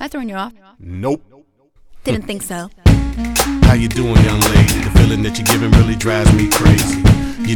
I throwing you off? Nope. Didn't think so. How you doing, young lady? The feeling that you're giving really drives me crazy.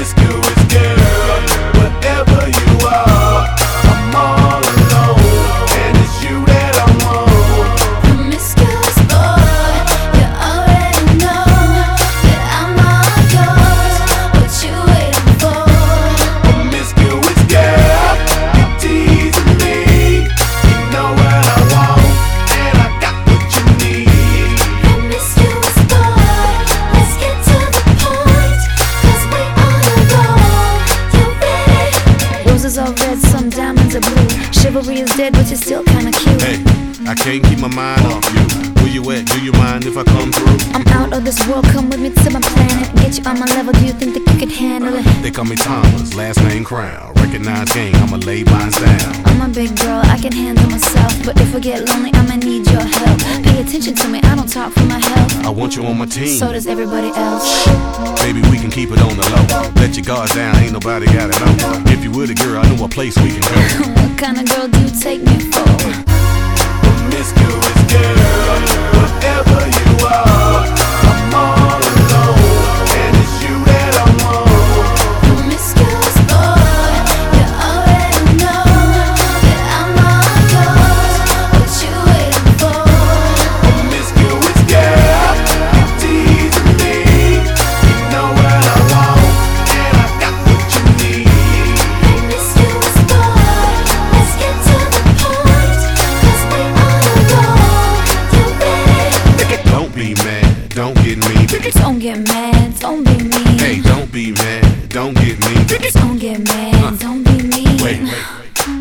Promiscuous Red, some diamonds are blue. Chivalry is dead, but you're still kinda cute. Hey, I can't keep my mind off you. Where you at? Do you mind if I come through? I'm out of this world, come with me to my planet. Get you on my level, do you think that you could handle it? They call me Thomas, last name Crown. Recognize gang, I'ma lay mine down. I'm a big girl, I can handle myself. But if I get lonely, I'ma need your help. Pay attention to me, I don't talk for my health. I want you on my team. So does everybody else. Baby, we can keep it on the low. Let your guards down, ain't nobody gotta know. If you were the girl, I know a place we can go. What kind of girl do you take me for? Promiscuous girl, get mad, don't be mean. Hey, don't be mad, don't get me. Don't get mad, don't be mean. Wait, wait,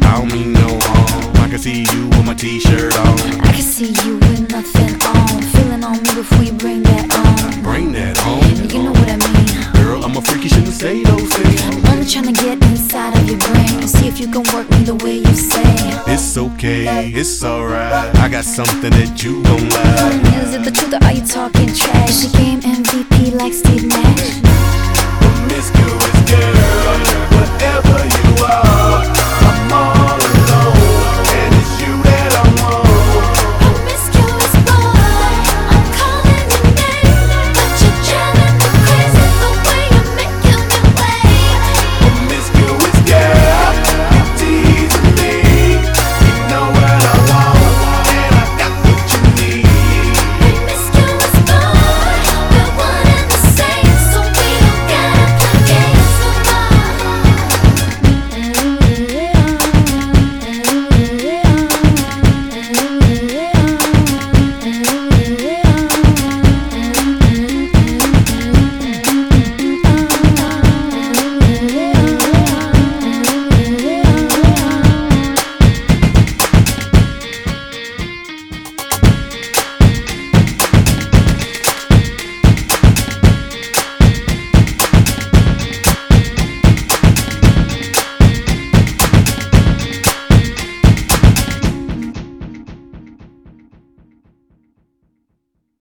I don't mean no harm. I can see you with my t-shirt on. I can see you with nothing on. Feeling on me before you bring that on. Bring that home. You know what I mean. Girl, I'm a freak, you shouldn't say those things. I'm only trying to get inside of your brain. See if you can work me the way you say. It's okay, it's alright. I got something that you gon' like. Is it the truth or are you talking trash? She game MVP like